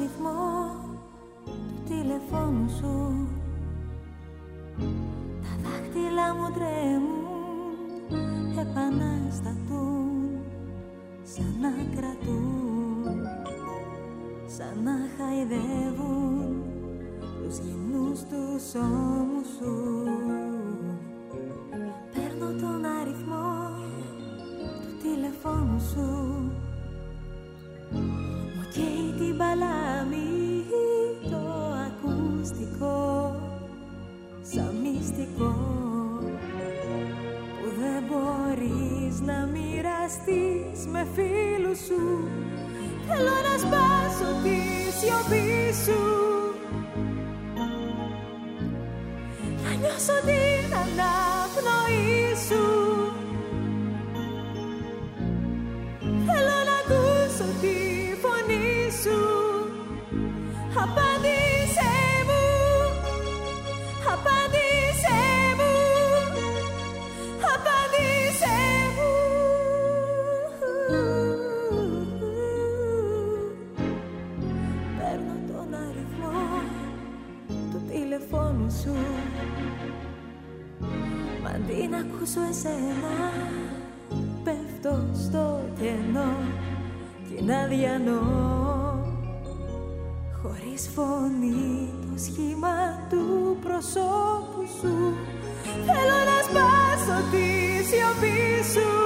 αριθμό του τηλεφώνου σου. Τα δάχτυλα μου τρέμουν, επαναστατούν Σαν να κρατούν, σαν να χαϊδεύουν Τους γυμνούς τους ώμους σου. Παίρνω τον αριθμό του τηλεφώνου σου μυστικό που δεν μπορείς να μοιραστείς με φίλους σου. Θέλω να σπάσω τη σιωπή σου. Να νιώσω την αναπνοή σου τηλεφώνου σου. Μα αντί να ακούσω εσένα Πέφτω στο κενό να διανώ. Χωρίς φωνή το σχήμα του προσώπου σου Θέλω να σπάσω τη σιωπή σου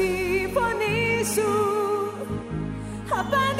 τη φωνή σου Απάντησέ